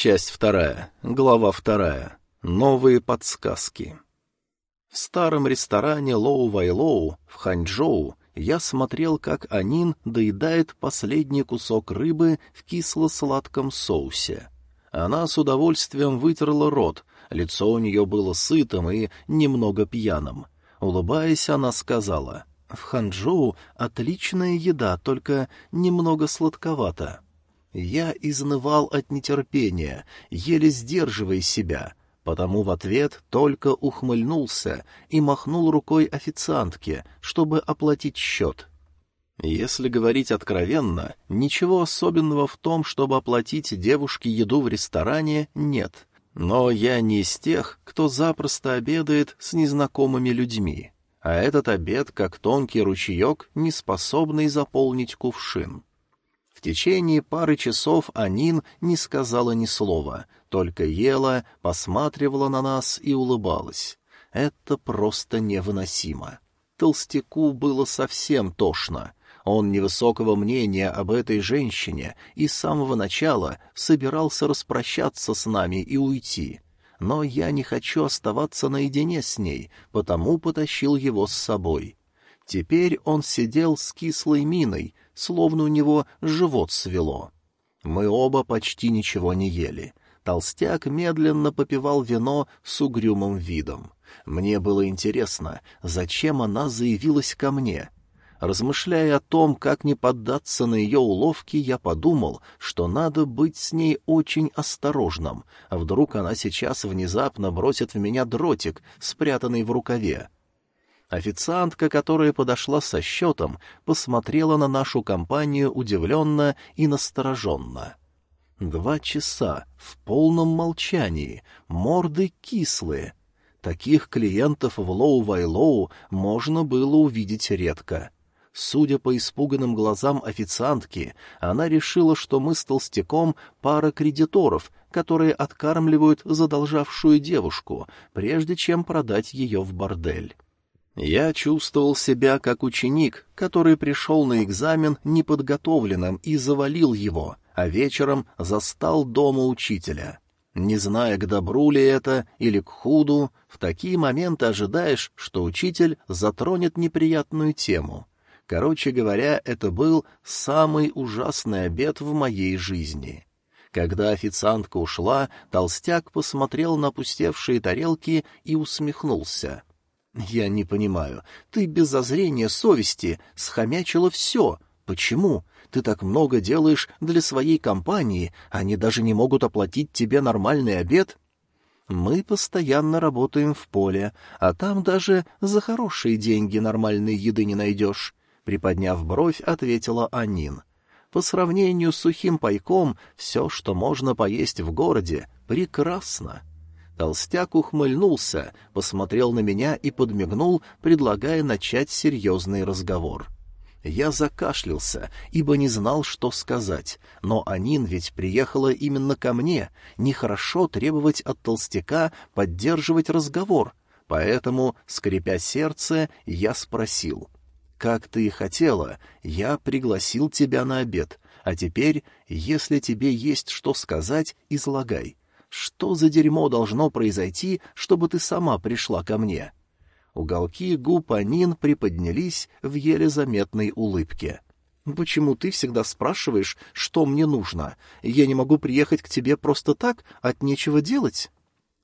Часть вторая. Глава вторая. Новые подсказки. В старом ресторане Лоу Вайлоу в Ханчжоу я смотрел, как Анин доедает последний кусок рыбы в кисло-сладком соусе. Она с удовольствием вытерла рот, лицо у нее было сытым и немного пьяным. Улыбаясь, она сказала, «В Ханчжоу отличная еда, только немного сладковато». Я изнывал от нетерпения, еле сдерживая себя, потому в ответ только ухмыльнулся и махнул рукой официантке, чтобы оплатить счет. Если говорить откровенно, ничего особенного в том, чтобы оплатить девушке еду в ресторане, нет. Но я не из тех, кто запросто обедает с незнакомыми людьми. А этот обед, как тонкий ручеек, не способный заполнить кувшин. В течение пары часов Анин не сказала ни слова, только ела, посматривала на нас и улыбалась. Это просто невыносимо. Толстяку было совсем тошно. Он невысокого мнения об этой женщине и с самого начала собирался распрощаться с нами и уйти. Но я не хочу оставаться наедине с ней, потому потащил его с собой. Теперь он сидел с кислой миной, словно у него живот свело. Мы оба почти ничего не ели. Толстяк медленно попивал вино с угрюмым видом. Мне было интересно, зачем она заявилась ко мне. Размышляя о том, как не поддаться на ее уловки, я подумал, что надо быть с ней очень осторожным, а вдруг она сейчас внезапно бросит в меня дротик, спрятанный в рукаве. Официантка, которая подошла со счетом, посмотрела на нашу компанию удивленно и настороженно. Два часа в полном молчании, морды кислые. Таких клиентов в Лоу-Вайлоу можно было увидеть редко. Судя по испуганным глазам официантки, она решила, что мы с толстяком пара кредиторов, которые откармливают задолжавшую девушку, прежде чем продать ее в бордель. Я чувствовал себя как ученик, который пришел на экзамен неподготовленным и завалил его, а вечером застал дома учителя. Не зная, к добру ли это или к худу, в такие моменты ожидаешь, что учитель затронет неприятную тему. Короче говоря, это был самый ужасный обед в моей жизни. Когда официантка ушла, толстяк посмотрел на пустевшие тарелки и усмехнулся — «Я не понимаю. Ты без зазрения совести схомячила все. Почему? Ты так много делаешь для своей компании, они даже не могут оплатить тебе нормальный обед?» «Мы постоянно работаем в поле, а там даже за хорошие деньги нормальной еды не найдешь», — приподняв бровь, ответила Анин. «По сравнению с сухим пайком, все, что можно поесть в городе, прекрасно». Толстяк ухмыльнулся, посмотрел на меня и подмигнул, предлагая начать серьезный разговор. Я закашлялся, ибо не знал, что сказать, но Анин ведь приехала именно ко мне, нехорошо требовать от толстяка поддерживать разговор, поэтому, скрипя сердце, я спросил. «Как ты и хотела, я пригласил тебя на обед, а теперь, если тебе есть что сказать, излагай». Что за дерьмо должно произойти, чтобы ты сама пришла ко мне?» Уголки губ Анин приподнялись в еле заметной улыбке. «Почему ты всегда спрашиваешь, что мне нужно? Я не могу приехать к тебе просто так, от нечего делать?»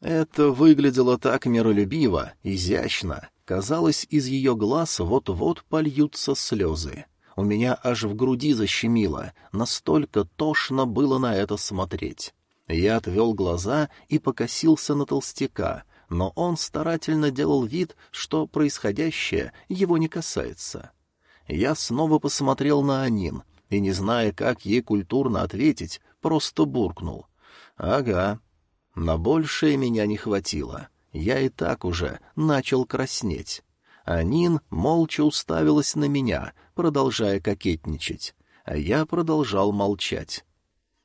Это выглядело так миролюбиво, изящно. Казалось, из ее глаз вот-вот польются слезы. У меня аж в груди защемило, настолько тошно было на это смотреть. Я отвел глаза и покосился на толстяка, но он старательно делал вид, что происходящее его не касается. Я снова посмотрел на Анин и, не зная, как ей культурно ответить, просто буркнул. «Ага». На большее меня не хватило. Я и так уже начал краснеть. Анин молча уставилась на меня, продолжая кокетничать, а я продолжал молчать.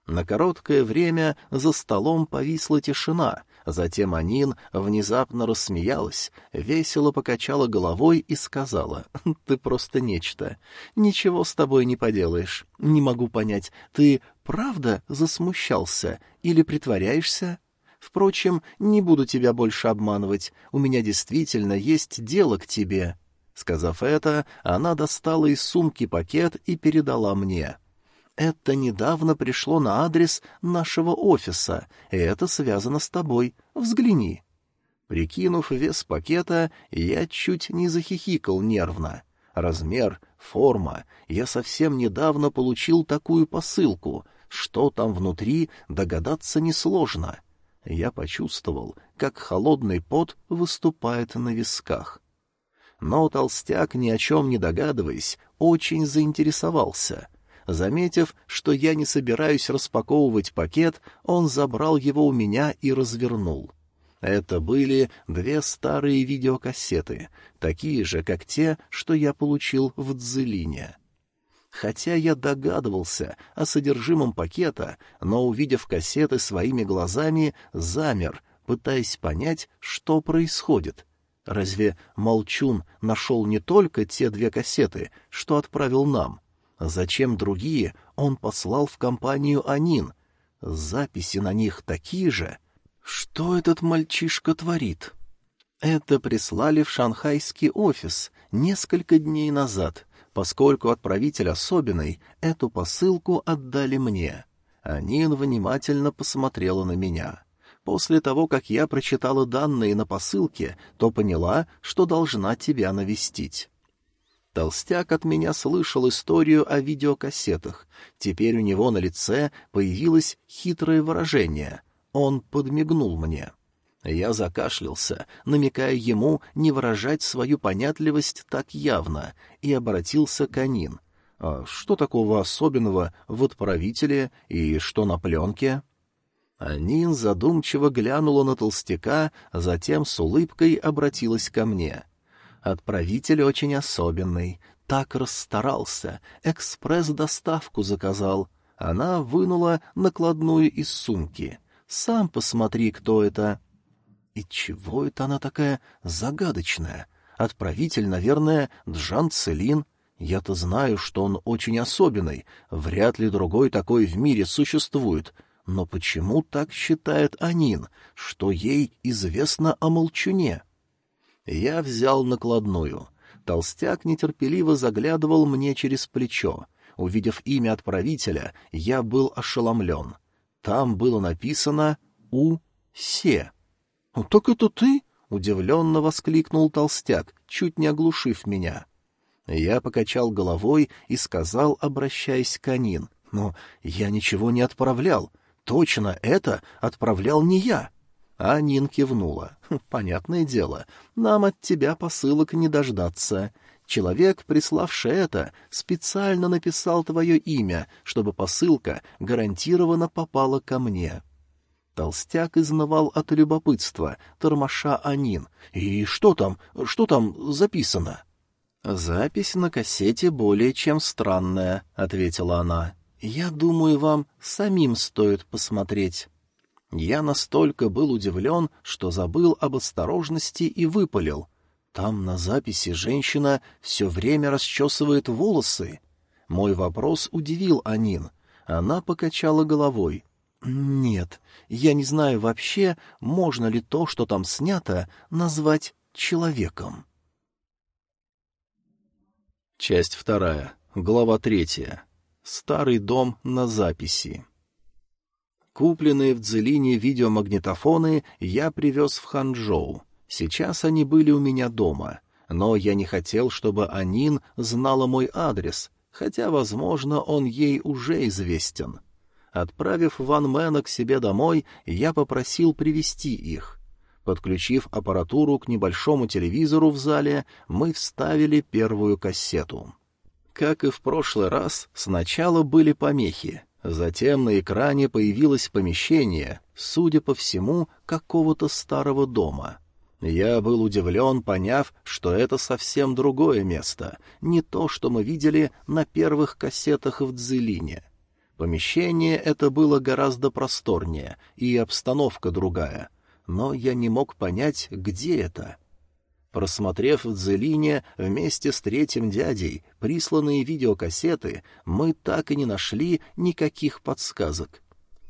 На короткое время за столом повисла тишина, затем Анин внезапно рассмеялась, весело покачала головой и сказала, «Ты просто нечто. Ничего с тобой не поделаешь. Не могу понять, ты правда засмущался или притворяешься? Впрочем, не буду тебя больше обманывать, у меня действительно есть дело к тебе». Сказав это, она достала из сумки пакет и передала мне. «Это недавно пришло на адрес нашего офиса, и это связано с тобой. Взгляни». Прикинув вес пакета, я чуть не захихикал нервно. Размер, форма. Я совсем недавно получил такую посылку. Что там внутри, догадаться несложно. Я почувствовал, как холодный пот выступает на висках. Но толстяк, ни о чем не догадываясь, очень заинтересовался. Заметив, что я не собираюсь распаковывать пакет, он забрал его у меня и развернул. Это были две старые видеокассеты, такие же, как те, что я получил в Дзелине. Хотя я догадывался о содержимом пакета, но, увидев кассеты своими глазами, замер, пытаясь понять, что происходит. Разве Молчун нашел не только те две кассеты, что отправил нам? Зачем другие он послал в компанию Анин? Записи на них такие же. Что этот мальчишка творит? Это прислали в шанхайский офис несколько дней назад, поскольку отправитель особенный, эту посылку отдали мне. Анин внимательно посмотрела на меня. После того, как я прочитала данные на посылке, то поняла, что должна тебя навестить. Толстяк от меня слышал историю о видеокассетах. Теперь у него на лице появилось хитрое выражение. Он подмигнул мне. Я закашлялся, намекая ему не выражать свою понятливость так явно, и обратился к Анин. «А что такого особенного в отправителе и что на пленке?» Анин задумчиво глянула на толстяка, затем с улыбкой обратилась ко мне. «Отправитель очень особенный. Так расстарался. Экспресс-доставку заказал». Она вынула накладную из сумки. «Сам посмотри, кто это». «И чего это она такая загадочная? Отправитель, наверное, Джан Целин». Я-то знаю, что он очень особенный, вряд ли другой такой в мире существует, но почему так считает Анин, что ей известно о молчуне? Я взял накладную. Толстяк нетерпеливо заглядывал мне через плечо. Увидев имя отправителя, я был ошеломлен. Там было написано «У-Се». «Ну так это ты?» — удивленно воскликнул толстяк, чуть не оглушив меня. Я покачал головой и сказал, обращаясь к Анин, «Но я ничего не отправлял. Точно это отправлял не я. А Нин кивнула. «Хм, «Понятное дело, нам от тебя посылок не дождаться. Человек, приславший это, специально написал твое имя, чтобы посылка гарантированно попала ко мне». Толстяк изнывал от любопытства, тормоша Анин. «И что там, что там записано?» «Запись на кассете более чем странная», — ответила она. «Я думаю, вам самим стоит посмотреть». Я настолько был удивлен, что забыл об осторожности и выпалил. Там на записи женщина все время расчесывает волосы. Мой вопрос удивил Анин. Она покачала головой. «Нет, я не знаю вообще, можно ли то, что там снято, назвать человеком». Часть вторая, глава третья. Старый дом на записи. Купленные в Дзелине видеомагнитофоны я привез в Ханчжоу. Сейчас они были у меня дома, но я не хотел, чтобы Анин знала мой адрес, хотя, возможно, он ей уже известен. Отправив Ван Мэна к себе домой, я попросил привести их. Подключив аппаратуру к небольшому телевизору в зале, мы вставили первую кассету. Как и в прошлый раз, сначала были помехи. Затем на экране появилось помещение, судя по всему, какого-то старого дома. Я был удивлен, поняв, что это совсем другое место, не то, что мы видели на первых кассетах в Дзелине. Помещение это было гораздо просторнее, и обстановка другая, но я не мог понять, где это. Просмотрев в Дзелине вместе с третьим дядей присланные видеокассеты, мы так и не нашли никаких подсказок.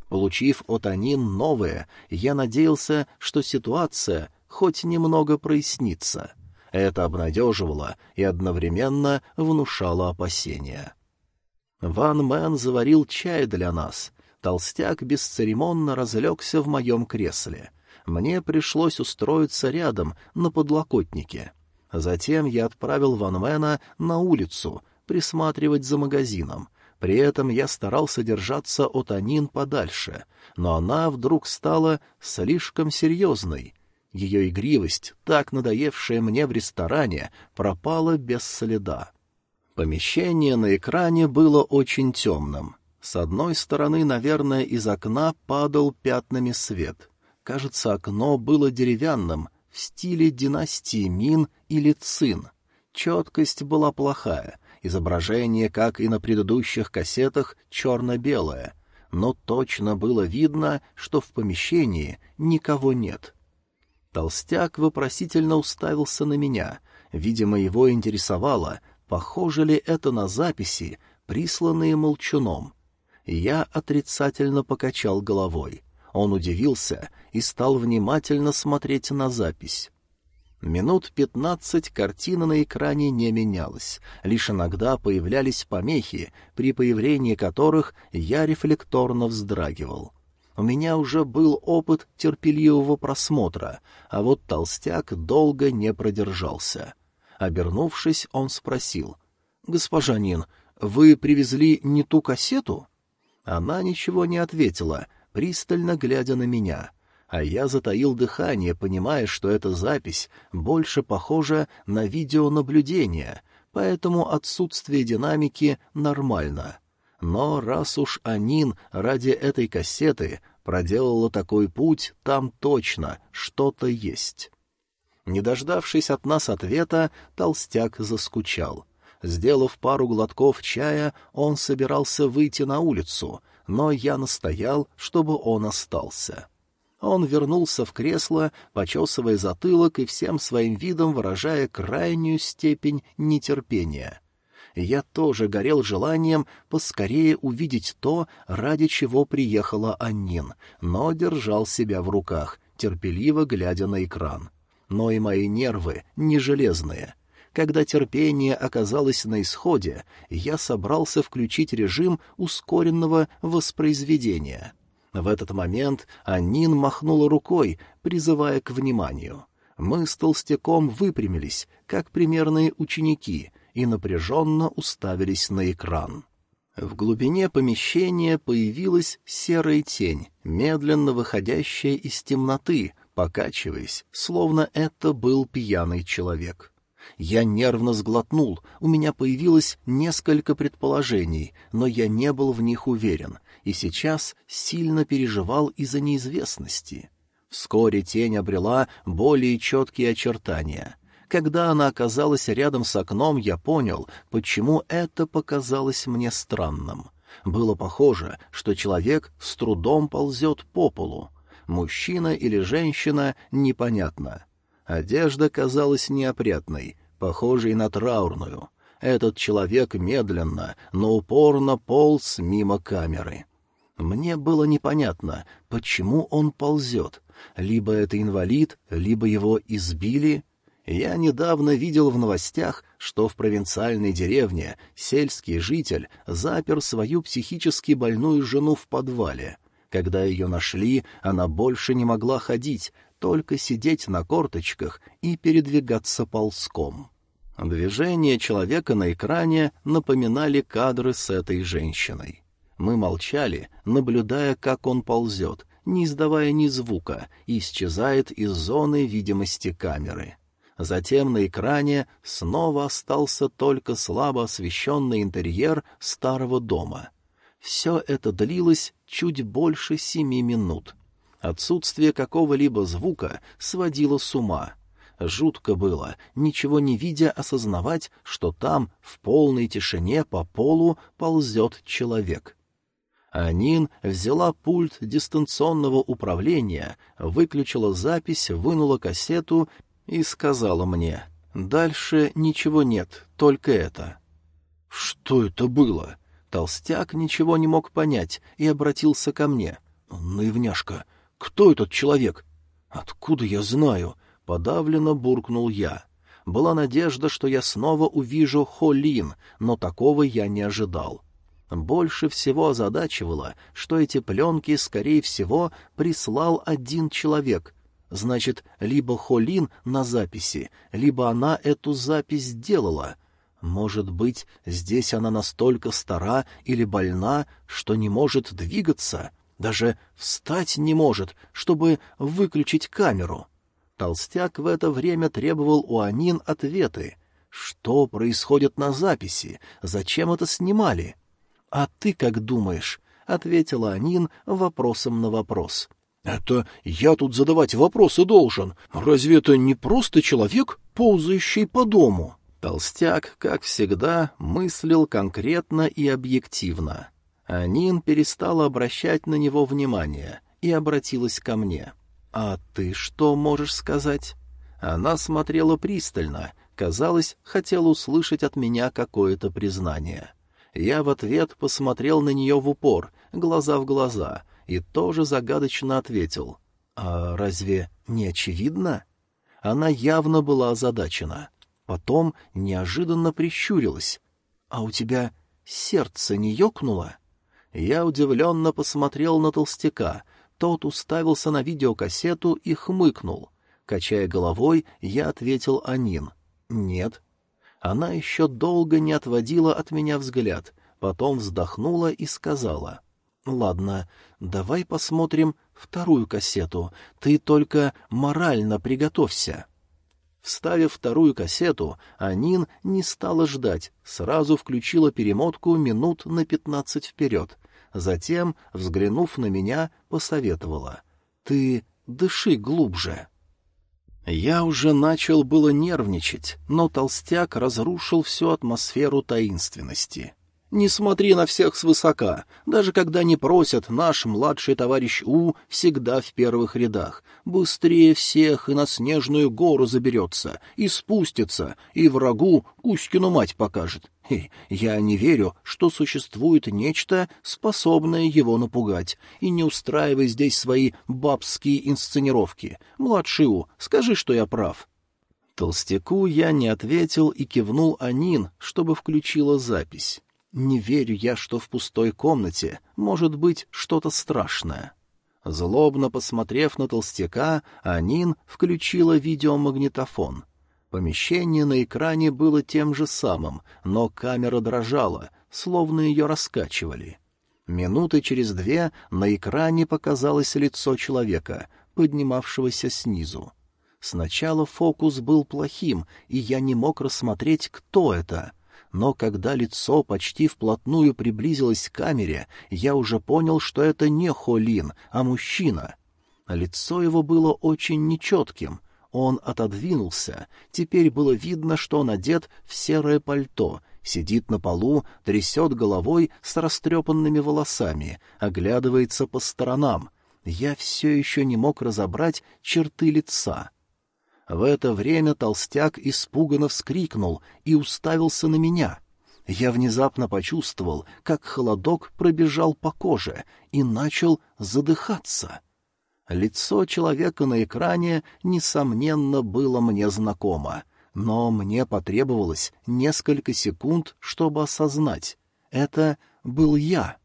Получив от Анин новое, я надеялся, что ситуация хоть немного прояснится. Это обнадеживало и одновременно внушало опасения. Ван Мэн заварил чай для нас. Толстяк бесцеремонно разлегся в моем кресле. Мне пришлось устроиться рядом, на подлокотнике. Затем я отправил Ван Мэна на улицу, присматривать за магазином. При этом я старался держаться от Анин подальше, но она вдруг стала слишком серьезной. Ее игривость, так надоевшая мне в ресторане, пропала без следа. Помещение на экране было очень темным. С одной стороны, наверное, из окна падал пятнами свет. Кажется, окно было деревянным, в стиле династии Мин или Цин. Четкость была плохая, изображение, как и на предыдущих кассетах, черно-белое, но точно было видно, что в помещении никого нет. Толстяк вопросительно уставился на меня. Видимо, его интересовало, похоже ли это на записи, присланные молчуном. Я отрицательно покачал головой. Он удивился и стал внимательно смотреть на запись. Минут пятнадцать картина на экране не менялась, лишь иногда появлялись помехи, при появлении которых я рефлекторно вздрагивал. У меня уже был опыт терпеливого просмотра, а вот толстяк долго не продержался. Обернувшись, он спросил. — Госпожа Нин, вы привезли не ту кассету? Она ничего не ответила, пристально глядя на меня — а я затаил дыхание, понимая, что эта запись больше похожа на видеонаблюдение, поэтому отсутствие динамики нормально. Но раз уж Анин ради этой кассеты проделала такой путь, там точно что-то есть. Не дождавшись от нас ответа, толстяк заскучал. Сделав пару глотков чая, он собирался выйти на улицу, но я настоял, чтобы он остался. Он вернулся в кресло, почесывая затылок и всем своим видом выражая крайнюю степень нетерпения. Я тоже горел желанием поскорее увидеть то, ради чего приехала Аннин, но держал себя в руках, терпеливо глядя на экран. Но и мои нервы не железные. Когда терпение оказалось на исходе, я собрался включить режим ускоренного воспроизведения — в этот момент Анин махнула рукой, призывая к вниманию. Мы с толстяком выпрямились, как примерные ученики, и напряженно уставились на экран. В глубине помещения появилась серая тень, медленно выходящая из темноты, покачиваясь, словно это был пьяный человек. Я нервно сглотнул, у меня появилось несколько предположений, но я не был в них уверен, и сейчас сильно переживал из-за неизвестности. Вскоре тень обрела более четкие очертания. Когда она оказалась рядом с окном, я понял, почему это показалось мне странным. Было похоже, что человек с трудом ползет по полу. Мужчина или женщина — непонятно. Одежда казалась неопрятной, похожей на траурную. Этот человек медленно, но упорно полз мимо камеры. Мне было непонятно, почему он ползет. Либо это инвалид, либо его избили. Я недавно видел в новостях, что в провинциальной деревне сельский житель запер свою психически больную жену в подвале. Когда ее нашли, она больше не могла ходить, только сидеть на корточках и передвигаться ползком. Движения человека на экране напоминали кадры с этой женщиной. Мы молчали, наблюдая, как он ползет, не издавая ни звука, и исчезает из зоны видимости камеры. Затем на экране снова остался только слабо освещенный интерьер старого дома. Все это длилось чуть больше семи минут. Отсутствие какого-либо звука сводило с ума. Жутко было, ничего не видя, осознавать, что там, в полной тишине, по полу ползет человек. Анин взяла пульт дистанционного управления, выключила запись, вынула кассету и сказала мне, «Дальше ничего нет, только это». «Что это было?» Толстяк ничего не мог понять и обратился ко мне. «Наивняшка, кто этот человек?» «Откуда я знаю?» — подавленно буркнул я. Была надежда, что я снова увижу Холин, но такого я не ожидал. Больше всего озадачивало, что эти пленки, скорее всего, прислал один человек. Значит, либо Холин на записи, либо она эту запись сделала. Может быть, здесь она настолько стара или больна, что не может двигаться, даже встать не может, чтобы выключить камеру. Толстяк в это время требовал у Анин ответы. Что происходит на записи? Зачем это снимали? «А ты как думаешь?» — ответила Анин вопросом на вопрос. «Это я тут задавать вопросы должен. Разве это не просто человек, ползающий по дому?» Толстяк, как всегда, мыслил конкретно и объективно. Анин перестала обращать на него внимание и обратилась ко мне. «А ты что можешь сказать?» Она смотрела пристально, казалось, хотела услышать от меня какое-то признание. Я в ответ посмотрел на нее в упор, глаза в глаза, и тоже загадочно ответил. «А разве не очевидно?» Она явно была озадачена. Потом неожиданно прищурилась. «А у тебя сердце не ёкнуло?» Я удивленно посмотрел на толстяка. Тот уставился на видеокассету и хмыкнул. Качая головой, я ответил Анин. «Нет». Она еще долго не отводила от меня взгляд, потом вздохнула и сказала. «Ладно, давай посмотрим вторую кассету. Ты только морально приготовься». Вставив вторую кассету, Анин не стала ждать, сразу включила перемотку минут на пятнадцать вперед. Затем, взглянув на меня, посоветовала. «Ты дыши глубже». Я уже начал было нервничать, но толстяк разрушил всю атмосферу таинственности. Не смотри на всех свысока. Даже когда не просят, наш младший товарищ У всегда в первых рядах. Быстрее всех и на снежную гору заберется, и спустится, и врагу Кузькину мать покажет. И я не верю, что существует нечто, способное его напугать. И не устраивай здесь свои бабские инсценировки. Младший У, скажи, что я прав. Толстяку я не ответил и кивнул Анин, чтобы включила запись. Не верю я, что в пустой комнате может быть что-то страшное. Злобно посмотрев на толстяка, Анин включила видеомагнитофон. Помещение на экране было тем же самым, но камера дрожала, словно ее раскачивали. Минуты через две на экране показалось лицо человека, поднимавшегося снизу. Сначала фокус был плохим, и я не мог рассмотреть, кто это — но когда лицо почти вплотную приблизилось к камере, я уже понял, что это не Холин, а мужчина. Лицо его было очень нечетким. Он отодвинулся. Теперь было видно, что он одет в серое пальто, сидит на полу, трясет головой с растрепанными волосами, оглядывается по сторонам. Я все еще не мог разобрать черты лица. В это время толстяк испуганно вскрикнул и уставился на меня. Я внезапно почувствовал, как холодок пробежал по коже и начал задыхаться. Лицо человека на экране, несомненно, было мне знакомо, но мне потребовалось несколько секунд, чтобы осознать. Это был я.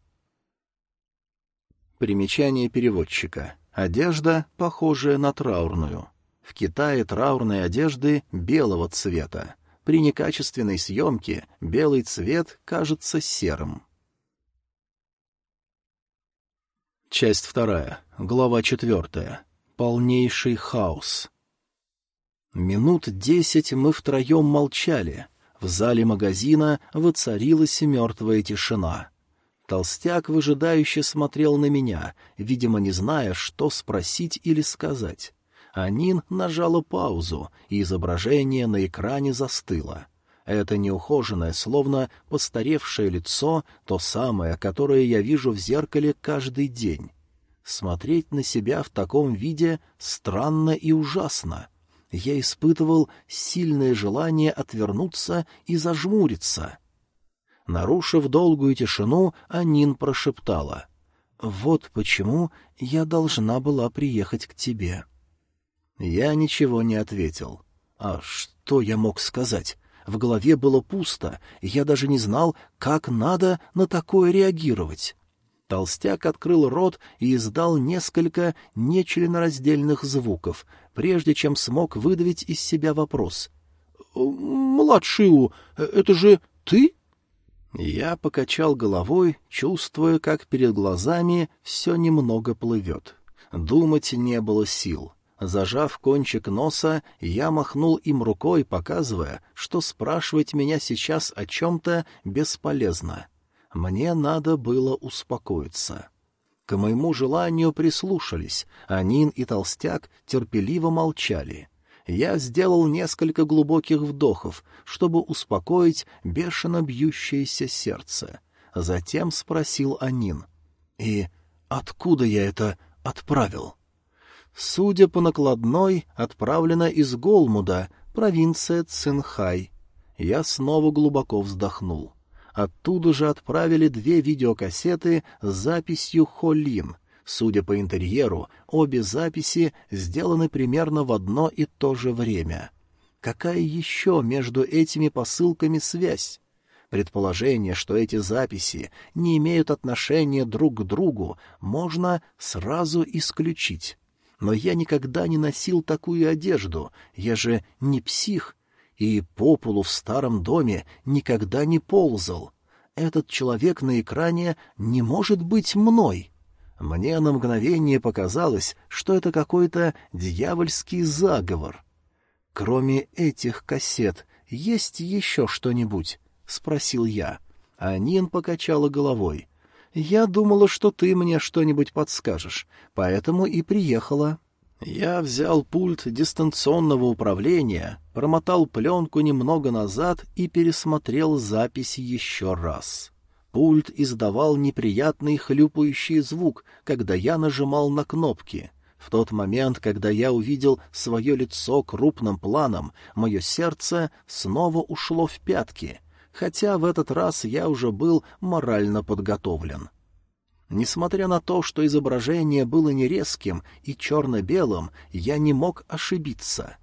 Примечание переводчика. Одежда, похожая на траурную. В Китае траурные одежды белого цвета. При некачественной съемке белый цвет кажется серым. Часть вторая, глава четвертая. Полнейший хаос. Минут десять мы втроем молчали. В зале магазина воцарилась мертвая тишина. Толстяк выжидающе смотрел на меня, видимо, не зная, что спросить или сказать. Анин нажала паузу, и изображение на экране застыло. Это неухоженное, словно постаревшее лицо, то самое, которое я вижу в зеркале каждый день. Смотреть на себя в таком виде странно и ужасно. я испытывал сильное желание отвернуться и зажмуриться. Нарушив долгую тишину, Анин прошептала. «Вот почему я должна была приехать к тебе». Я ничего не ответил. А что я мог сказать? В голове было пусто, я даже не знал, как надо на такое реагировать. Толстяк открыл рот и издал несколько нечленораздельных звуков, прежде чем смог выдавить из себя вопрос. «Младшиу, это же ты?» Я покачал головой, чувствуя, как перед глазами все немного плывет. Думать не было сил. Зажав кончик носа, я махнул им рукой, показывая, что спрашивать меня сейчас о чем-то бесполезно. Мне надо было успокоиться. К моему желанию прислушались, а Нин и Толстяк терпеливо молчали. Я сделал несколько глубоких вдохов, чтобы успокоить бешено бьющееся сердце. Затем спросил Анин. «И откуда я это отправил?» Судя по накладной, отправлена из Голмуда, провинция Цинхай. Я снова глубоко вздохнул. Оттуда же отправили две видеокассеты с записью «Холин». Судя по интерьеру, обе записи сделаны примерно в одно и то же время. Какая еще между этими посылками связь? Предположение, что эти записи не имеют отношения друг к другу, можно сразу исключить. Но я никогда не носил такую одежду, я же не псих, и по полу в старом доме никогда не ползал. Этот человек на экране не может быть мной. Мне на мгновение показалось, что это какой-то дьявольский заговор. Кроме этих кассет, есть еще что-нибудь? — спросил я. Анин покачала головой. «Я думала, что ты мне что-нибудь подскажешь, поэтому и приехала». Я взял пульт дистанционного управления, промотал пленку немного назад и пересмотрел запись еще раз. Пульт издавал неприятный хлюпающий звук, когда я нажимал на кнопки. В тот момент, когда я увидел свое лицо крупным планом, мое сердце снова ушло в пятки, хотя в этот раз я уже был морально подготовлен. Несмотря на то, что изображение было не резким и черно-белым, я не мог ошибиться.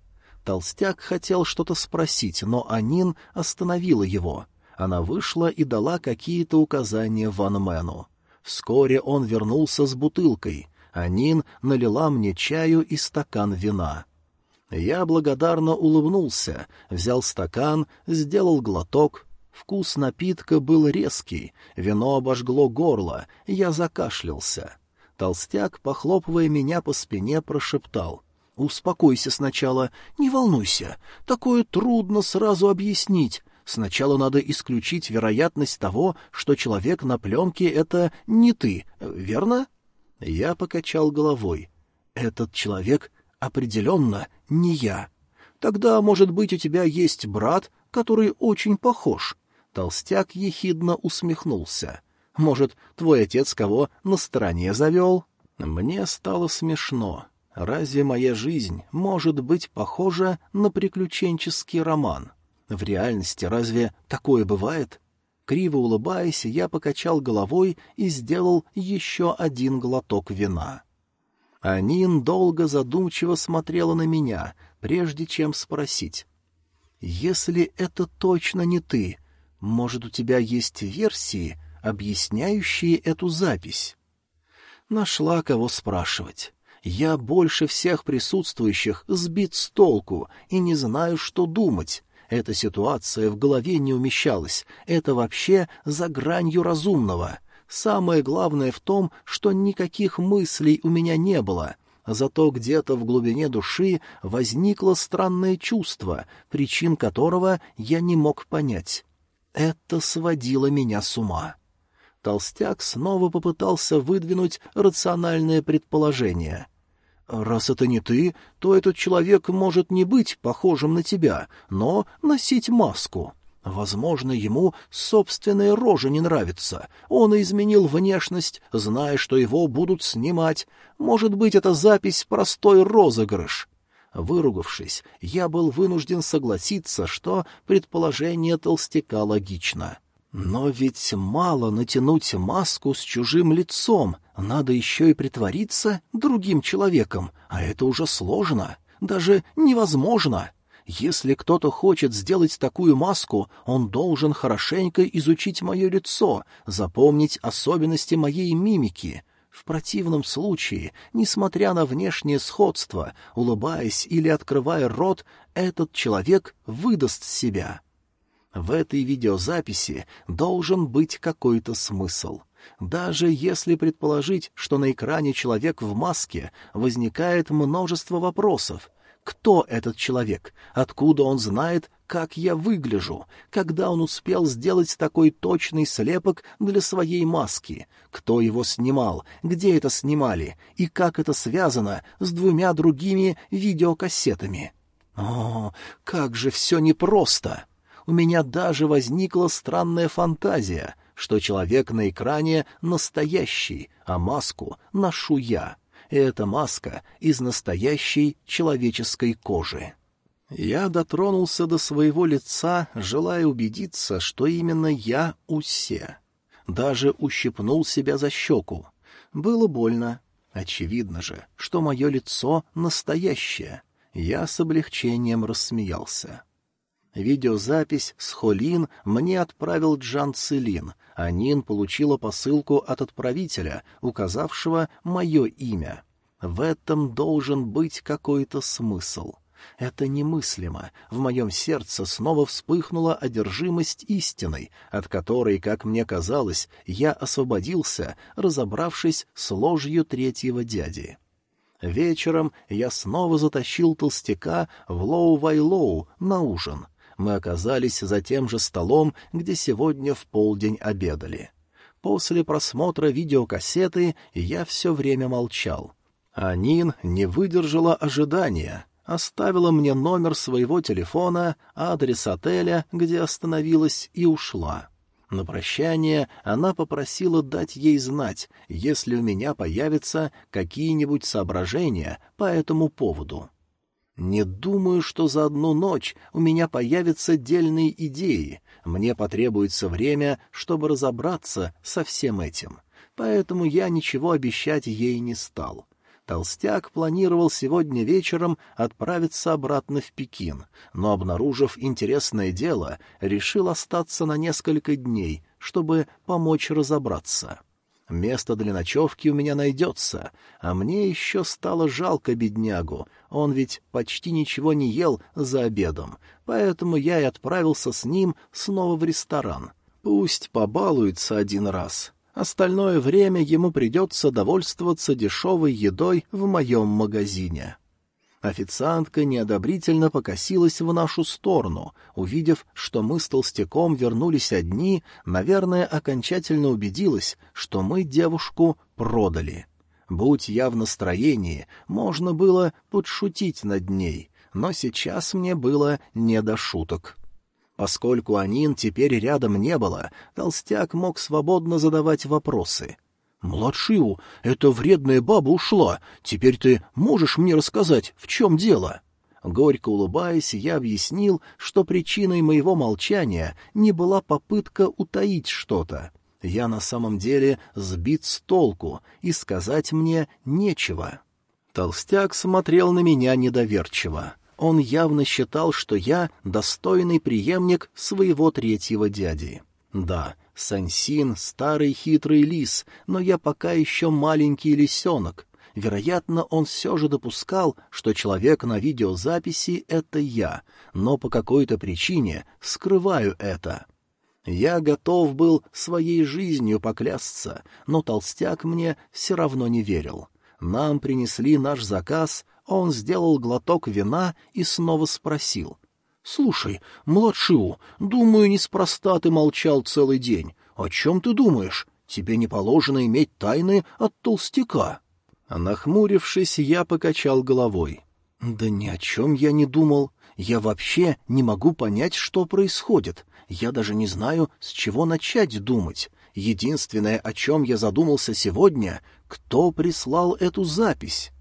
Толстяк хотел что-то спросить, но Анин остановила его. Она вышла и дала какие-то указания Ван Мэну. Вскоре он вернулся с бутылкой. Анин налила мне чаю и стакан вина. Я благодарно улыбнулся, взял стакан, сделал глоток, Вкус напитка был резкий, вино обожгло горло, я закашлялся. Толстяк, похлопывая меня по спине, прошептал. «Успокойся сначала, не волнуйся. Такое трудно сразу объяснить. Сначала надо исключить вероятность того, что человек на пленке — это не ты, верно?» Я покачал головой. «Этот человек определенно не я. Тогда, может быть, у тебя есть брат, который очень похож. Толстяк ехидно усмехнулся. «Может, твой отец кого на стороне завел?» Мне стало смешно. Разве моя жизнь может быть похожа на приключенческий роман? В реальности разве такое бывает? Криво улыбаясь, я покачал головой и сделал еще один глоток вина. Анин долго задумчиво смотрела на меня, прежде чем спросить. «Если это точно не ты, может, у тебя есть версии, объясняющие эту запись? Нашла кого спрашивать. Я больше всех присутствующих сбит с толку и не знаю, что думать. Эта ситуация в голове не умещалась. Это вообще за гранью разумного. Самое главное в том, что никаких мыслей у меня не было. Зато где-то в глубине души возникло странное чувство, причин которого я не мог понять. Это сводило меня с ума. Толстяк снова попытался выдвинуть рациональное предположение. «Раз это не ты, то этот человек может не быть похожим на тебя, но носить маску. Возможно, ему собственная рожа не нравится. Он изменил внешность, зная, что его будут снимать. Может быть, это запись простой розыгрыш. Выругавшись, я был вынужден согласиться, что предположение толстяка логично. Но ведь мало натянуть маску с чужим лицом, надо еще и притвориться другим человеком, а это уже сложно, даже невозможно. Если кто-то хочет сделать такую маску, он должен хорошенько изучить мое лицо, запомнить особенности моей мимики. В противном случае, несмотря на внешнее сходство, улыбаясь или открывая рот, этот человек выдаст себя. В этой видеозаписи должен быть какой-то смысл. Даже если предположить, что на экране человек в маске, возникает множество вопросов. Кто этот человек? Откуда он знает, как я выгляжу? Когда он успел сделать такой точный слепок для своей маски? Кто его снимал? Где это снимали? И как это связано с двумя другими видеокассетами? О, как же все непросто! У меня даже возникла странная фантазия, что человек на экране настоящий, а маску ношу я и эта маска из настоящей человеческой кожи. Я дотронулся до своего лица, желая убедиться, что именно я Усе. Даже ущипнул себя за щеку. Было больно. Очевидно же, что мое лицо настоящее. Я с облегчением рассмеялся. Видеозапись с Холин мне отправил Джан Целин, а Нин получила посылку от отправителя, указавшего мое имя. В этом должен быть какой-то смысл. Это немыслимо. В моем сердце снова вспыхнула одержимость истиной, от которой, как мне казалось, я освободился, разобравшись с ложью третьего дяди. Вечером я снова затащил толстяка в Лоу-Вай-Лоу на ужин — мы оказались за тем же столом, где сегодня в полдень обедали. После просмотра видеокассеты я все время молчал. А Нин не выдержала ожидания, оставила мне номер своего телефона, адрес отеля, где остановилась, и ушла. На прощание она попросила дать ей знать, если у меня появятся какие-нибудь соображения по этому поводу. Не думаю, что за одну ночь у меня появятся дельные идеи. Мне потребуется время, чтобы разобраться со всем этим. Поэтому я ничего обещать ей не стал. Толстяк планировал сегодня вечером отправиться обратно в Пекин, но, обнаружив интересное дело, решил остаться на несколько дней, чтобы помочь разобраться. Место для ночевки у меня найдется, а мне еще стало жалко беднягу, он ведь почти ничего не ел за обедом, поэтому я и отправился с ним снова в ресторан. Пусть побалуется один раз. Остальное время ему придется довольствоваться дешевой едой в моем магазине. Официантка неодобрительно покосилась в нашу сторону, увидев, что мы с толстяком вернулись одни, наверное, окончательно убедилась, что мы девушку продали. Будь я в настроении, можно было подшутить над ней, но сейчас мне было не до шуток. Поскольку Анин теперь рядом не было, толстяк мог свободно задавать вопросы — «Младшиу, эта вредная баба ушла. Теперь ты можешь мне рассказать, в чем дело?» Горько улыбаясь, я объяснил, что причиной моего молчания не была попытка утаить что-то. Я на самом деле сбит с толку, и сказать мне нечего. Толстяк смотрел на меня недоверчиво. Он явно считал, что я достойный преемник своего третьего дяди. Да, Сансин — старый хитрый лис, но я пока еще маленький лисенок. Вероятно, он все же допускал, что человек на видеозаписи — это я, но по какой-то причине скрываю это. Я готов был своей жизнью поклясться, но толстяк мне все равно не верил. Нам принесли наш заказ, он сделал глоток вина и снова спросил. «Слушай, младшиу, думаю, неспроста ты молчал целый день. О чем ты думаешь? Тебе не положено иметь тайны от толстяка». Нахмурившись, я покачал головой. «Да ни о чем я не думал. Я вообще не могу понять, что происходит. Я даже не знаю, с чего начать думать. Единственное, о чем я задумался сегодня, кто прислал эту запись».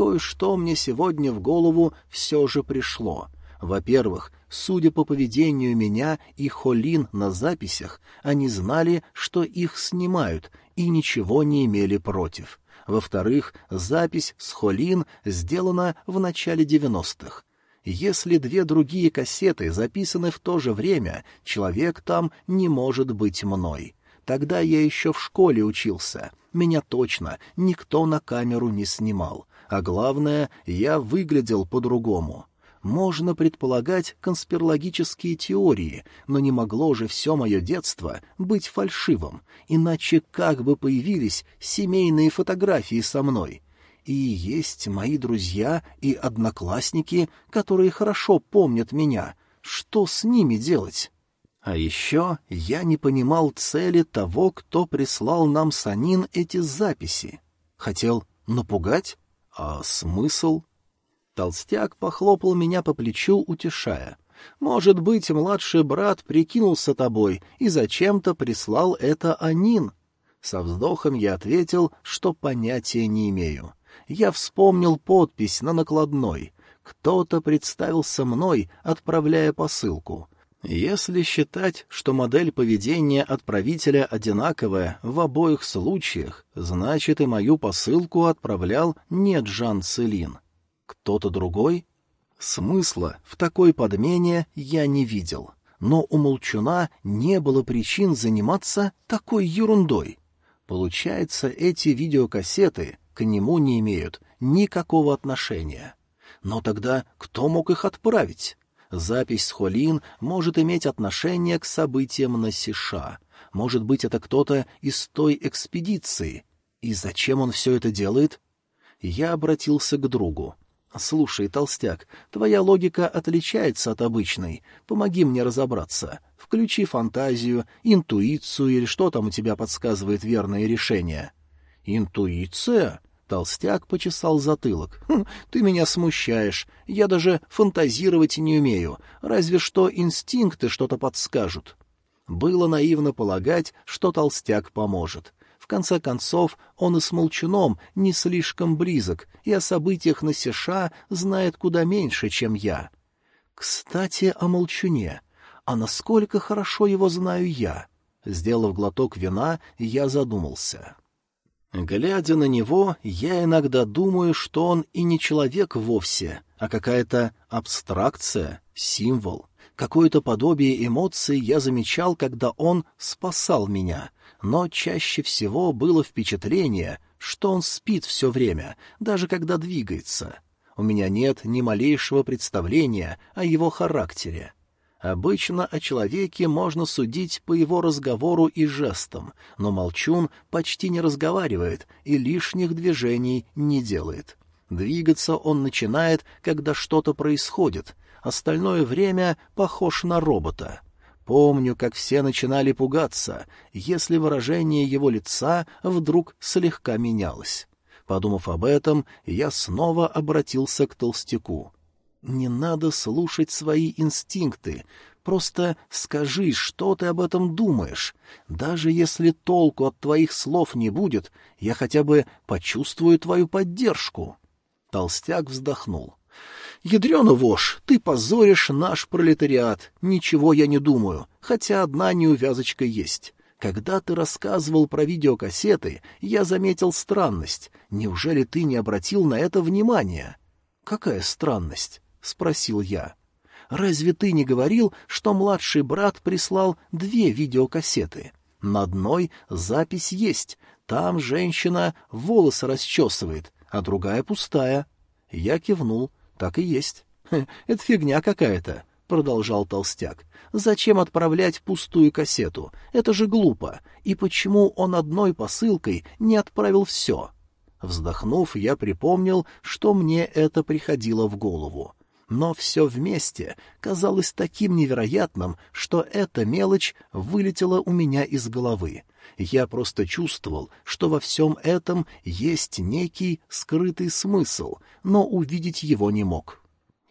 Кое-что мне сегодня в голову все же пришло. Во-первых, судя по поведению меня и Холин на записях, они знали, что их снимают, и ничего не имели против. Во-вторых, запись с Холин сделана в начале девяностых. Если две другие кассеты записаны в то же время, человек там не может быть мной. Тогда я еще в школе учился. Меня точно никто на камеру не снимал. А главное, я выглядел по-другому. Можно предполагать конспирологические теории, но не могло же все мое детство быть фальшивым, иначе как бы появились семейные фотографии со мной? И есть мои друзья и одноклассники, которые хорошо помнят меня. Что с ними делать? А еще я не понимал цели того, кто прислал нам с Анин эти записи. Хотел напугать? А смысл? Толстяк похлопал меня по плечу, утешая. «Может быть, младший брат прикинулся тобой и зачем-то прислал это Анин?» Со вздохом я ответил, что понятия не имею. Я вспомнил подпись на накладной. Кто-то представился мной, отправляя посылку. Если считать, что модель поведения отправителя одинаковая в обоих случаях, значит и мою посылку отправлял не Джан Целин. Кто-то другой? Смысла в такой подмене я не видел. Но у Молчуна не было причин заниматься такой ерундой. Получается, эти видеокассеты к нему не имеют никакого отношения. Но тогда кто мог их отправить? Запись с Холин может иметь отношение к событиям на Сиша. Может быть, это кто-то из той экспедиции. И зачем он все это делает? Я обратился к другу. «Слушай, толстяк, твоя логика отличается от обычной. Помоги мне разобраться. Включи фантазию, интуицию или что там у тебя подсказывает верное решение». «Интуиция?» Толстяк почесал затылок. «Хм, «Ты меня смущаешь. Я даже фантазировать не умею. Разве что инстинкты что-то подскажут». Было наивно полагать, что толстяк поможет. В конце концов, он и с Молчуном не слишком близок, и о событиях на Сеша знает куда меньше, чем я. Кстати, о Молчуне. А насколько хорошо его знаю я? Сделав глоток вина, я задумался. Глядя на него, я иногда думаю, что он и не человек вовсе, а какая-то абстракция, символ. Какое-то подобие эмоций я замечал, когда он спасал меня, но чаще всего было впечатление, что он спит все время, даже когда двигается. У меня нет ни малейшего представления о его характере. Обычно о человеке можно судить по его разговору и жестам, но молчун почти не разговаривает и лишних движений не делает. Двигаться он начинает, когда что-то происходит, остальное время похож на робота. Помню, как все начинали пугаться, если выражение его лица вдруг слегка менялось. Подумав об этом, я снова обратился к толстяку. Не надо слушать свои инстинкты. Просто скажи, что ты об этом думаешь. Даже если толку от твоих слов не будет, я хотя бы почувствую твою поддержку. Толстяк вздохнул. «Ядрёна вошь, ты позоришь наш пролетариат. Ничего я не думаю, хотя одна неувязочка есть. Когда ты рассказывал про видеокассеты, я заметил странность. Неужели ты не обратил на это внимания?» «Какая странность?» — спросил я. «Разве ты не говорил, что младший брат прислал две видеокассеты? На одной запись есть, там женщина волосы расчесывает, а другая пустая». Я кивнул. «Так и есть». «Это фигня какая-то», — продолжал толстяк. «Зачем отправлять пустую кассету? Это же глупо. И почему он одной посылкой не отправил все?» Вздохнув, я припомнил, что мне это приходило в голову но все вместе казалось таким невероятным, что эта мелочь вылетела у меня из головы. Я просто чувствовал, что во всем этом есть некий скрытый смысл, но увидеть его не мог.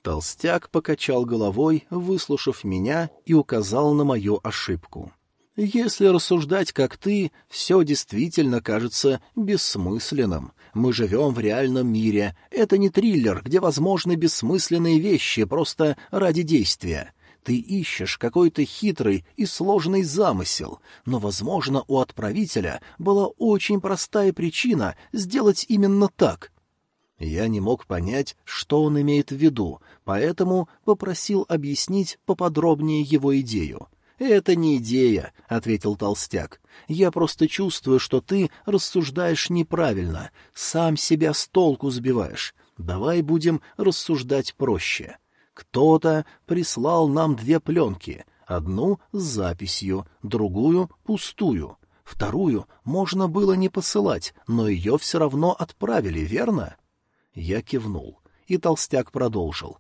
Толстяк покачал головой, выслушав меня, и указал на мою ошибку. Если рассуждать как ты, все действительно кажется бессмысленным. Мы живем в реальном мире. Это не триллер, где возможны бессмысленные вещи просто ради действия. Ты ищешь какой-то хитрый и сложный замысел, но, возможно, у отправителя была очень простая причина сделать именно так. Я не мог понять, что он имеет в виду, поэтому попросил объяснить поподробнее его идею. «Это не идея», — ответил толстяк. «Я просто чувствую, что ты рассуждаешь неправильно, сам себя с толку сбиваешь. Давай будем рассуждать проще. Кто-то прислал нам две пленки, одну с записью, другую — пустую. Вторую можно было не посылать, но ее все равно отправили, верно?» Я кивнул, и толстяк продолжил.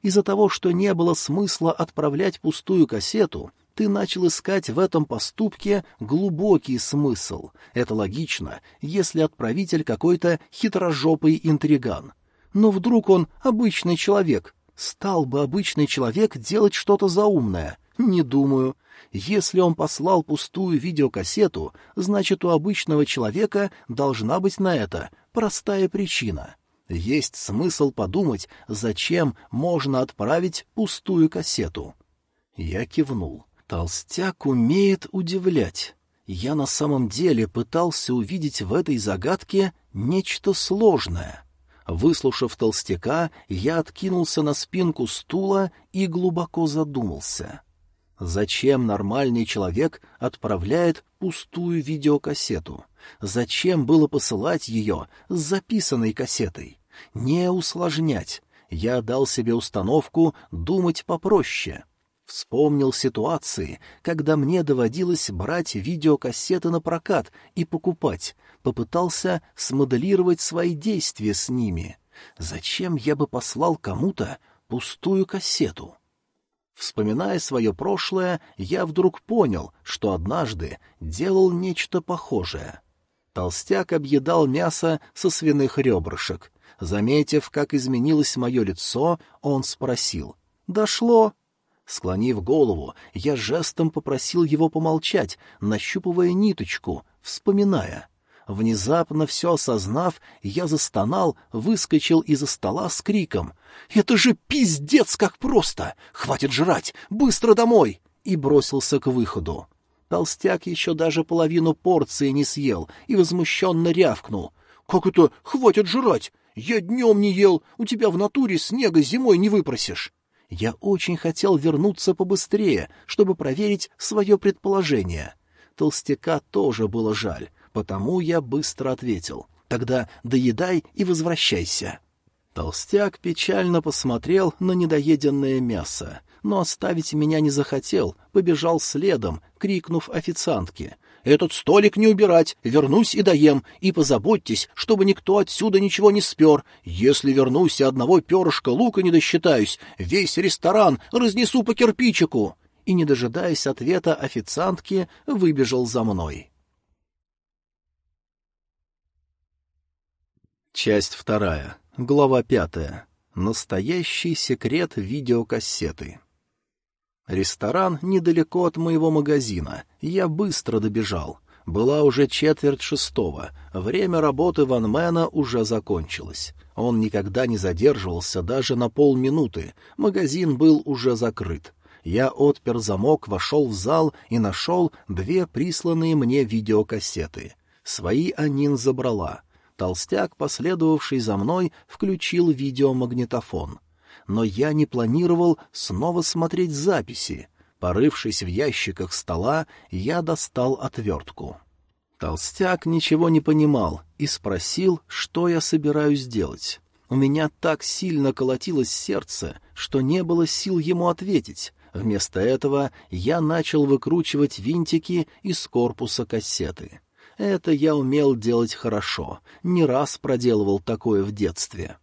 «Из-за того, что не было смысла отправлять пустую кассету, ты начал искать в этом поступке глубокий смысл. Это логично, если отправитель какой-то хитрожопый интриган. Но вдруг он обычный человек. Стал бы обычный человек делать что-то заумное? Не думаю. Если он послал пустую видеокассету, значит, у обычного человека должна быть на это простая причина. Есть смысл подумать, зачем можно отправить пустую кассету. Я кивнул. Толстяк умеет удивлять. Я на самом деле пытался увидеть в этой загадке нечто сложное. Выслушав толстяка, я откинулся на спинку стула и глубоко задумался. Зачем нормальный человек отправляет пустую видеокассету? Зачем было посылать ее с записанной кассетой? Не усложнять. Я дал себе установку думать попроще — Вспомнил ситуации, когда мне доводилось брать видеокассеты на прокат и покупать, попытался смоделировать свои действия с ними. Зачем я бы послал кому-то пустую кассету? Вспоминая свое прошлое, я вдруг понял, что однажды делал нечто похожее. Толстяк объедал мясо со свиных ребрышек. Заметив, как изменилось мое лицо, он спросил. «Дошло?» Склонив голову, я жестом попросил его помолчать, нащупывая ниточку, вспоминая. Внезапно все осознав, я застонал, выскочил из-за стола с криком «Это же пиздец как просто! Хватит жрать! Быстро домой!» и бросился к выходу. Толстяк еще даже половину порции не съел и возмущенно рявкнул. «Как это хватит жрать? Я днем не ел, у тебя в натуре снега зимой не выпросишь!» Я очень хотел вернуться побыстрее, чтобы проверить свое предположение. Толстяка тоже было жаль, потому я быстро ответил. «Тогда доедай и возвращайся». Толстяк печально посмотрел на недоеденное мясо, но оставить меня не захотел, побежал следом, крикнув официантке. Этот столик не убирать, вернусь и доем, и позаботьтесь, чтобы никто отсюда ничего не спер. Если вернусь и одного перышка лука не досчитаюсь, весь ресторан разнесу по кирпичику». И, не дожидаясь ответа официантки, выбежал за мной. Часть вторая. Глава пятая. Настоящий секрет видеокассеты. Ресторан недалеко от моего магазина. Я быстро добежал. Была уже четверть шестого. Время работы ванмена уже закончилось. Он никогда не задерживался даже на полминуты. Магазин был уже закрыт. Я отпер замок, вошел в зал и нашел две присланные мне видеокассеты. Свои Анин забрала. Толстяк, последовавший за мной, включил видеомагнитофон — но я не планировал снова смотреть записи. Порывшись в ящиках стола, я достал отвертку. Толстяк ничего не понимал и спросил, что я собираюсь делать. У меня так сильно колотилось сердце, что не было сил ему ответить. Вместо этого я начал выкручивать винтики из корпуса кассеты. Это я умел делать хорошо, не раз проделывал такое в детстве.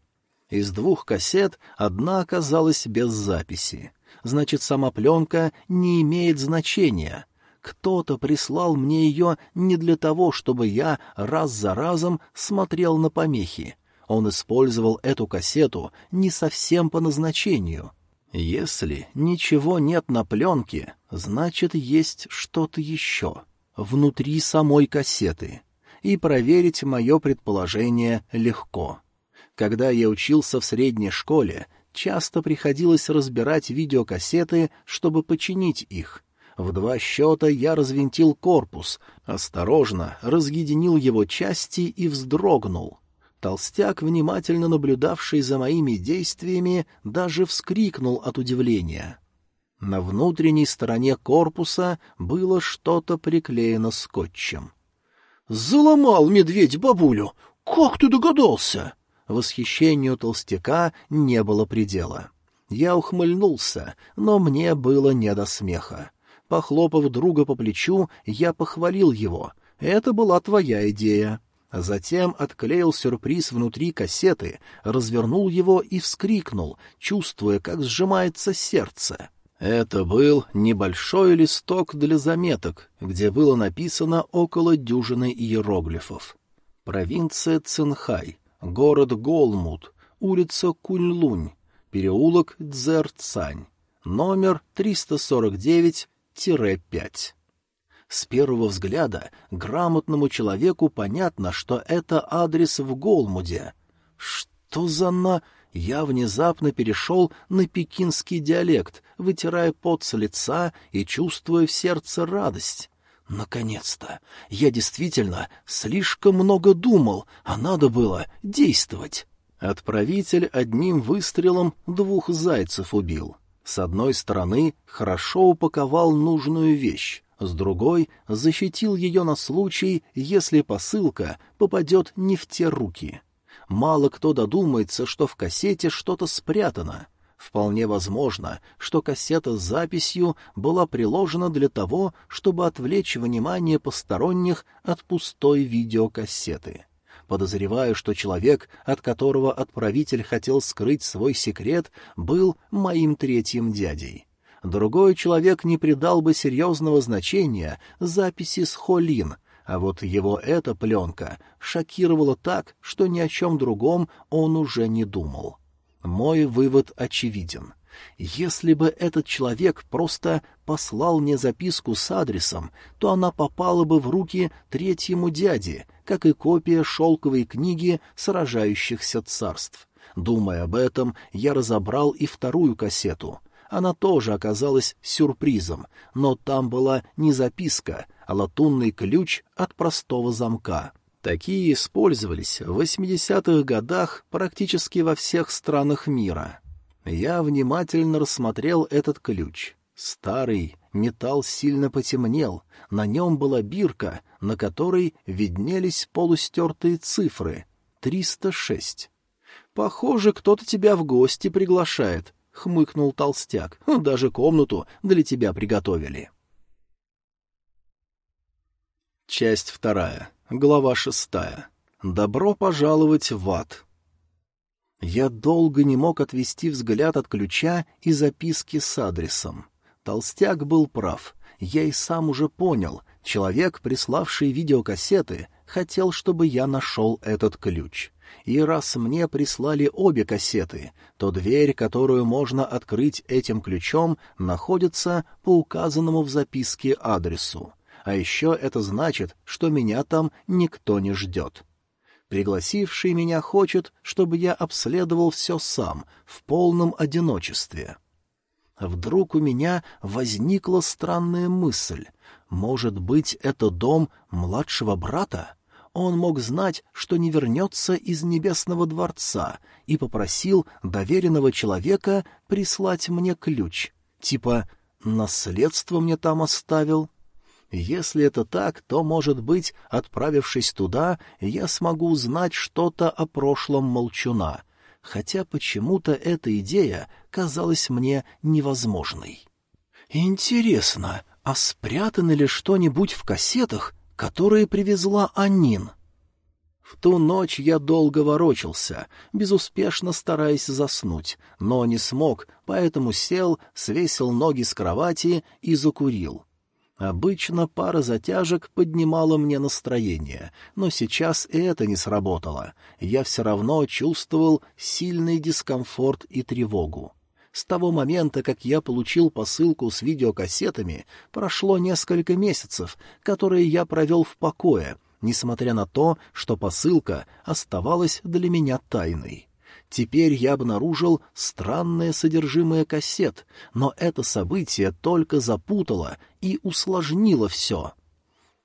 Из двух кассет одна оказалась без записи. Значит, сама пленка не имеет значения. Кто-то прислал мне ее не для того, чтобы я раз за разом смотрел на помехи. Он использовал эту кассету не совсем по назначению. Если ничего нет на пленке, значит, есть что-то еще. Внутри самой кассеты. и проверить мое предположение легко. Когда я учился в средней школе, часто приходилось разбирать видеокассеты, чтобы починить их. В два счета я развинтил корпус, осторожно разъединил его части и вздрогнул. Толстяк, внимательно наблюдавший за моими действиями, даже вскрикнул от удивления. На внутренней стороне корпуса было что-то приклеено скотчем. «Заломал медведь бабулю! Как ты догадался?» Восхищению толстяка не было предела. Я ухмыльнулся, но мне было не до смеха. Похлопав друга по плечу, я похвалил его. «Это была твоя идея». Затем отклеил сюрприз внутри кассеты, развернул его и вскрикнул, чувствуя, как сжимается сердце. Это был небольшой листок для заметок, где было написано около дюжины иероглифов. Провинция Цинхай, город Голмут, улица Куньлунь, переулок Цзэр-Цань, номер 349-5. С первого взгляда грамотному человеку понятно, что это адрес в Голмуде. Что за на... Я внезапно перешел на пекинский диалект, вытирая пот с лица и чувствуя в сердце радость. Наконец-то! Я действительно слишком много думал, а надо было действовать. Отправитель одним выстрелом двух зайцев убил. С одной стороны, хорошо упаковал нужную вещь, с другой — защитил ее на случай, если посылка попадет не в те руки. Мало кто додумается, что в кассете что-то спрятано — Вполне возможно, что кассета с записью была приложена для того, чтобы отвлечь внимание посторонних от пустой видеокассеты. Подозреваю, что человек, от которого отправитель хотел скрыть свой секрет, был моим третьим дядей. Другой человек не придал бы серьезного значения записи с Холин, а вот его эта пленка шокировала так, что ни о чем другом он уже не думал. Мой вывод очевиден. Если бы этот человек просто послал мне записку с адресом, то она попала бы в руки третьему дяде, как и копия шелковой книги сражающихся царств. Думая об этом, я разобрал и вторую кассету. Она тоже оказалась сюрпризом, но там была не записка, а латунный ключ от простого замка. Такие использовались в 80-х годах практически во всех странах мира. Я внимательно рассмотрел этот ключ. Старый, металл сильно потемнел, на нем была бирка, на которой виднелись полустертые цифры — 306. «Похоже, кто-то тебя в гости приглашает», — хмыкнул толстяк. «Даже комнату для тебя приготовили». Часть вторая. Глава шестая. Добро пожаловать в ад. Я долго не мог отвести взгляд от ключа и записки с адресом. Толстяк был прав. Я и сам уже понял. Человек, приславший видеокассеты, хотел, чтобы я нашел этот ключ. И раз мне прислали обе кассеты, то дверь, которую можно открыть этим ключом, находится по указанному в записке адресу. А еще это значит, что меня там никто не ждет. Пригласивший меня хочет, чтобы я обследовал все сам, в полном одиночестве. Вдруг у меня возникла странная мысль. Может быть, это дом младшего брата? Он мог знать, что не вернется из небесного дворца, и попросил доверенного человека прислать мне ключ. Типа «наследство мне там оставил». Если это так, то, может быть, отправившись туда, я смогу узнать что-то о прошлом молчуна, хотя почему-то эта идея казалась мне невозможной. Интересно, а спрятано ли что-нибудь в кассетах, которые привезла Анин? В ту ночь я долго ворочался, безуспешно стараясь заснуть, но не смог, поэтому сел, свесил ноги с кровати и закурил. Обычно пара затяжек поднимала мне настроение, но сейчас и это не сработало. Я все равно чувствовал сильный дискомфорт и тревогу. С того момента, как я получил посылку с видеокассетами, прошло несколько месяцев, которые я провел в покое, несмотря на то, что посылка оставалась для меня тайной. Теперь я обнаружил странное содержимое кассет, но это событие только запутало и усложнило все.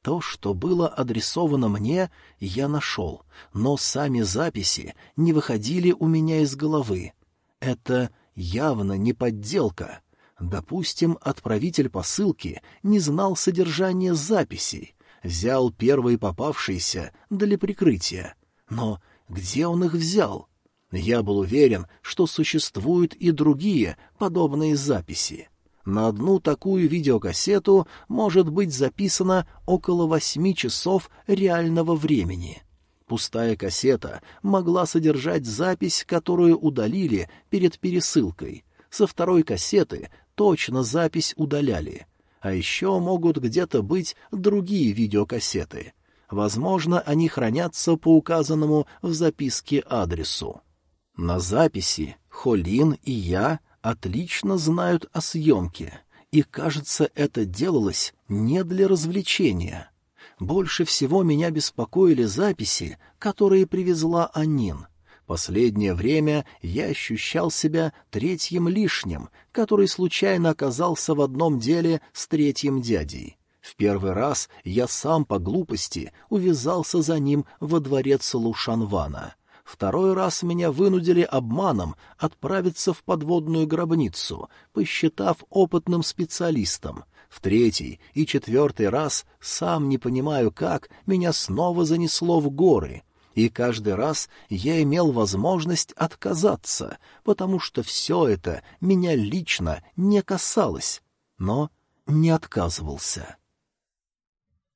То, что было адресовано мне, я нашел, но сами записи не выходили у меня из головы. Это явно не подделка. Допустим, отправитель посылки не знал содержания записей, взял первые попавшиеся для прикрытия. Но где он их взял? Я был уверен, что существуют и другие подобные записи. На одну такую видеокассету может быть записано около восьми часов реального времени. Пустая кассета могла содержать запись, которую удалили перед пересылкой. Со второй кассеты точно запись удаляли. А еще могут где-то быть другие видеокассеты. Возможно, они хранятся по указанному в записке адресу. На записи Холин и я отлично знают о съемке, и, кажется, это делалось не для развлечения. Больше всего меня беспокоили записи, которые привезла Анин. Последнее время я ощущал себя третьим лишним, который случайно оказался в одном деле с третьим дядей. В первый раз я сам по глупости увязался за ним во дворец Лушанвана. Второй раз меня вынудили обманом отправиться в подводную гробницу, посчитав опытным специалистом. В третий и четвертый раз, сам не понимаю как, меня снова занесло в горы — и каждый раз я имел возможность отказаться, потому что все это меня лично не касалось, но не отказывался.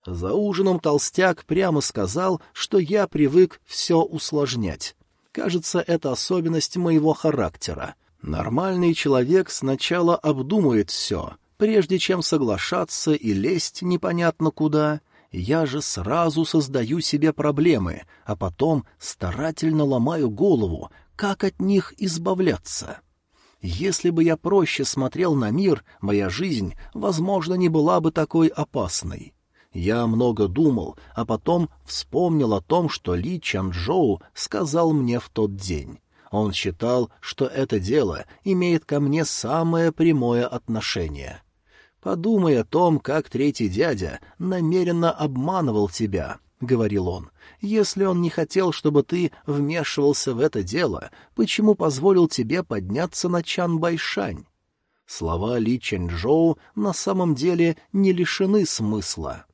За ужином толстяк прямо сказал, что я привык все усложнять. Кажется, это особенность моего характера. Нормальный человек сначала обдумает все, прежде чем соглашаться и лезть непонятно куда. Я же сразу создаю себе проблемы, а потом старательно ломаю голову, как от них избавляться. Если бы я проще смотрел на мир, моя жизнь, возможно, не была бы такой опасной. Я много думал, а потом вспомнил о том, что Ли Чанчжоу сказал мне в тот день. Он считал, что это дело имеет ко мне самое прямое отношение. «Подумай о том, как третий дядя намеренно обманывал тебя», — говорил он. «Если он не хотел, чтобы ты вмешивался в это дело, почему позволил тебе подняться на Чан Байшань?» Слова Ли Чэньчжоу на самом деле не лишены смысла.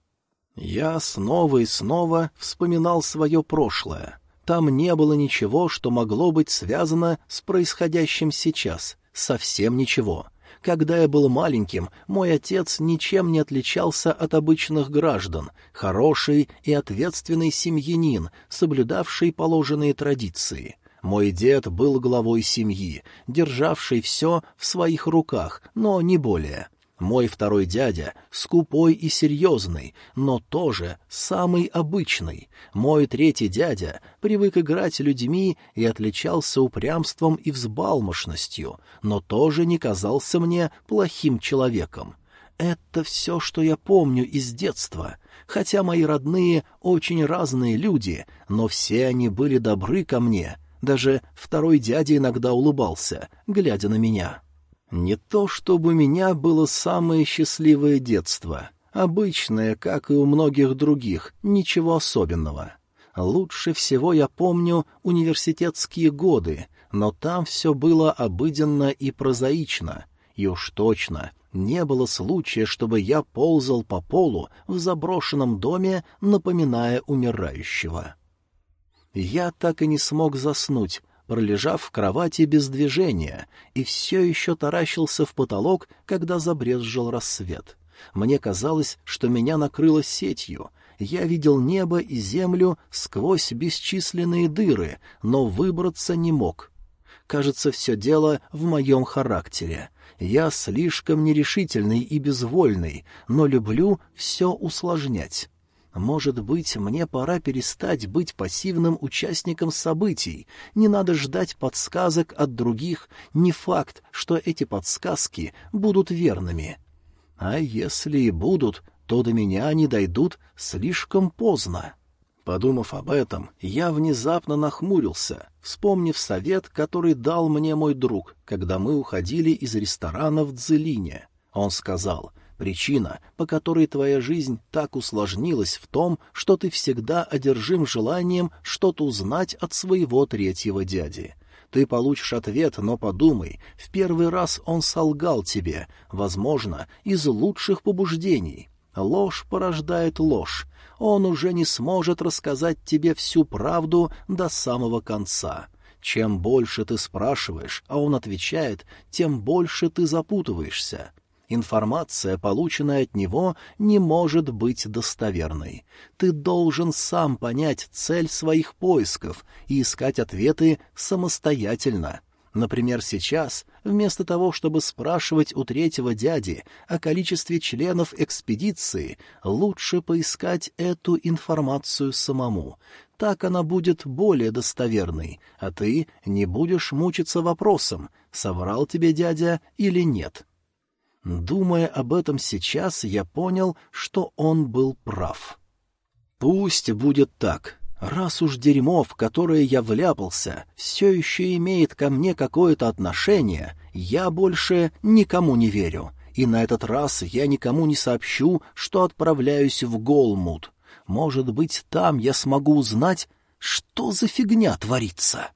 Я снова и снова вспоминал свое прошлое. Там не было ничего, что могло быть связано с происходящим сейчас. Совсем ничего. Когда я был маленьким, мой отец ничем не отличался от обычных граждан, хороший и ответственный семьянин, соблюдавший положенные традиции. Мой дед был главой семьи, державший все в своих руках, но не более. Мой второй дядя скупой и серьезный, но тоже самый обычный. Мой третий дядя привык играть людьми и отличался упрямством и взбалмошностью, но тоже не казался мне плохим человеком. Это все, что я помню из детства. Хотя мои родные очень разные люди, но все они были добры ко мне. Даже второй дядя иногда улыбался, глядя на меня. Не то чтобы у меня было самое счастливое детство. Обычное, как и у многих других, ничего особенного. Лучше всего я помню университетские годы, но там все было обыденно и прозаично. И уж точно не было случая, чтобы я ползал по полу в заброшенном доме, напоминая умирающего. Я так и не смог заснуть, пролежав в кровати без движения, и все еще таращился в потолок, когда забрезжил рассвет. Мне казалось, что меня накрыло сетью. Я видел небо и землю сквозь бесчисленные дыры, но выбраться не мог. Кажется, все дело в моем характере. Я слишком нерешительный и безвольный, но люблю все усложнять. Может быть, мне пора перестать быть пассивным участником событий. Не надо ждать подсказок от других. Не факт, что эти подсказки будут верными. А если и будут, то до меня они дойдут слишком поздно. Подумав об этом, я внезапно нахмурился, вспомнив совет, который дал мне мой друг, когда мы уходили из ресторана в Дзелине. Он сказал, причина, по которой твоя жизнь так усложнилась в том, что ты всегда одержим желанием что-то узнать от своего третьего дяди. Ты получишь ответ, но подумай, в первый раз он солгал тебе, возможно, из лучших побуждений. Ложь порождает ложь, он уже не сможет рассказать тебе всю правду до самого конца. Чем больше ты спрашиваешь, а он отвечает, тем больше ты запутываешься. Информация, полученная от него, не может быть достоверной. Ты должен сам понять цель своих поисков и искать ответы самостоятельно. Например, сейчас, вместо того, чтобы спрашивать у третьего дяди о количестве членов экспедиции, лучше поискать эту информацию самому. Так она будет более достоверной, а ты не будешь мучиться вопросом, соврал тебе дядя или нет. Думая об этом сейчас, я понял, что он был прав. Пусть будет так. Раз уж дерьмо, в которое я вляпался, все еще имеет ко мне какое-то отношение, я больше никому не верю, и на этот раз я никому не сообщу, что отправляюсь в Голмут. Может быть, там я смогу узнать, что за фигня творится.